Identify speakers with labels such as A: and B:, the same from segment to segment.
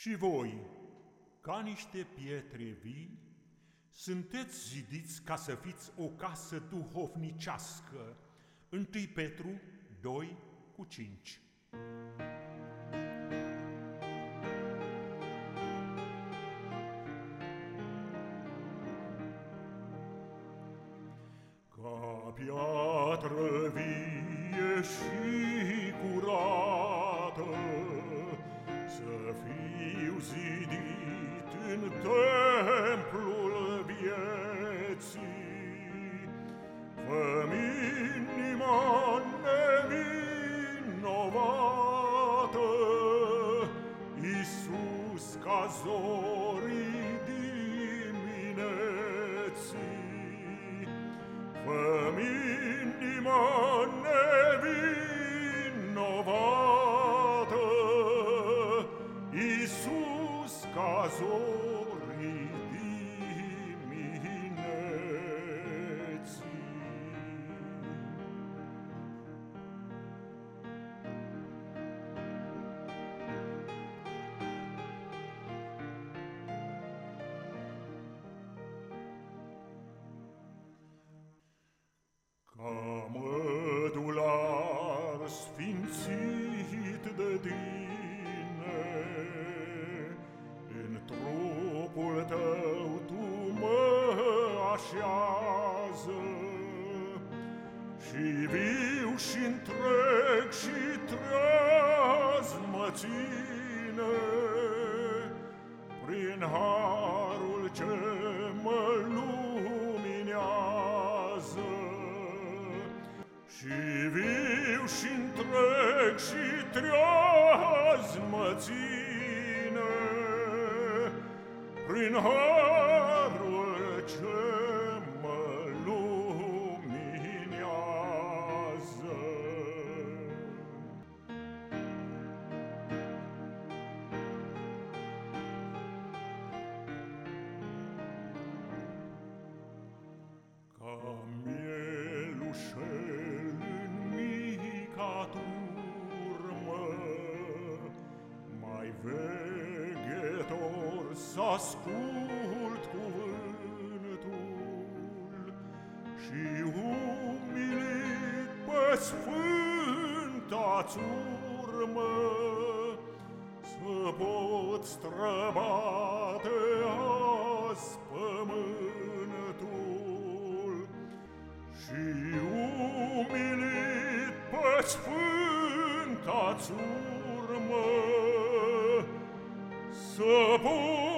A: Și voi, ca niște pietre vii, sunteți zidiți ca să fiți o casă duhovnicească. 1 Petru 2 cu 5 Ca piatră vie și curată, zidit în templul vieții. Făm inima nevinovată, Iisus ca zorii dimineții. Făm inima azul. Tău tu mă așează. Și viu și întreg și treaz mă ține Prin harul ce mă luminează. Și viu și întreg și treaz mă ține prin harul ce ascult cuvântul și umilit pe sfânta-ți urmă. Să pot străbate azi pământul și umilit pe sfânta-ți urmă. Să pot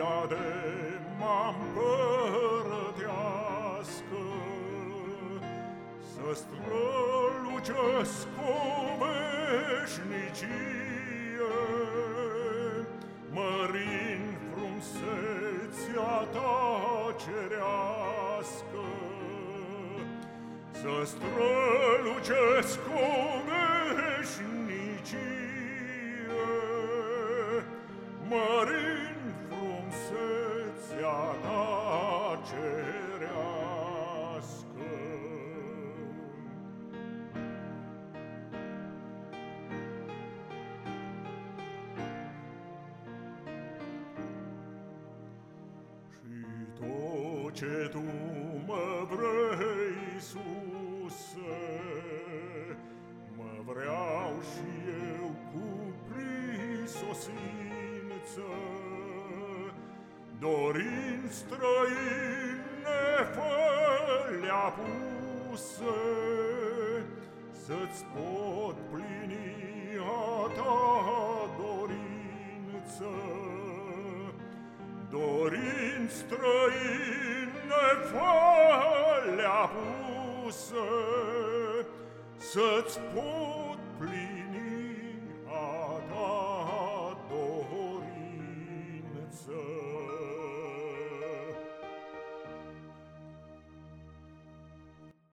A: diadema împărătească, Să strălucesc o veșnicie, Mărin frumsețea ta cerească, să strălucesc o veșnicie, ce tu mă vrei, Iisuse, mă vreau și eu cu prisosință, dorin străin nefălea puse, să-ți pot plini a ta dorință, dorin străin folle avuse, să-ți pot plini